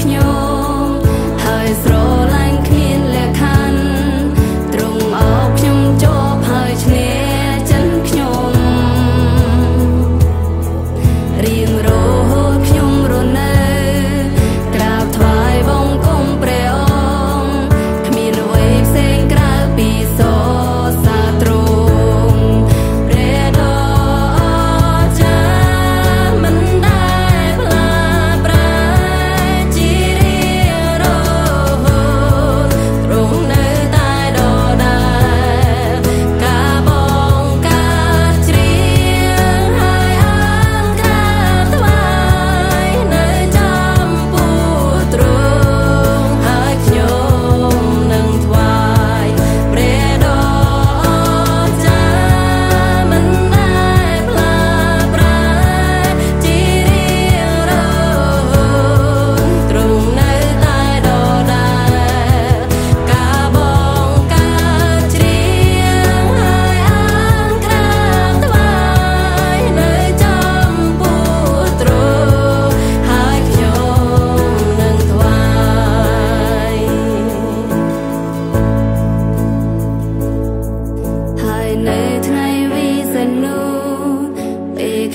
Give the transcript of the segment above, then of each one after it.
ខ្ញុំ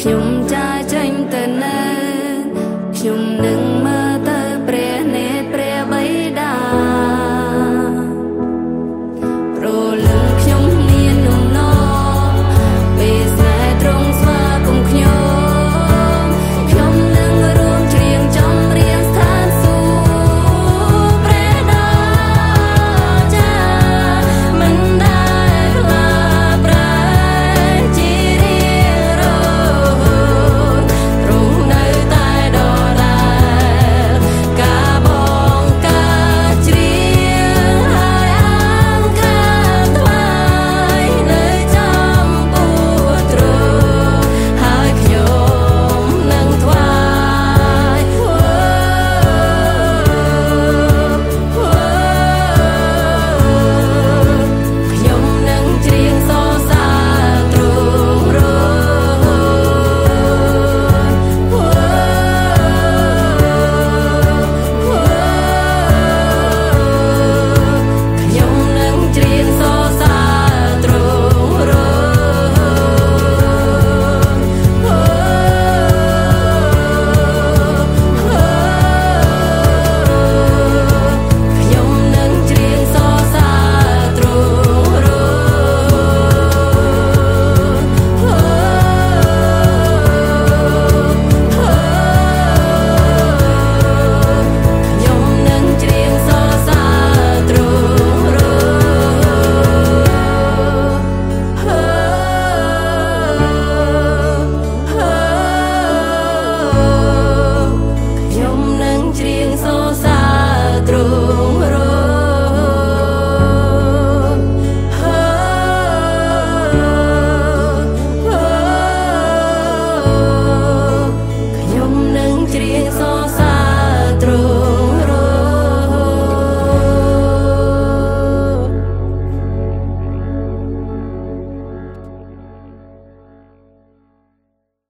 Klumpen.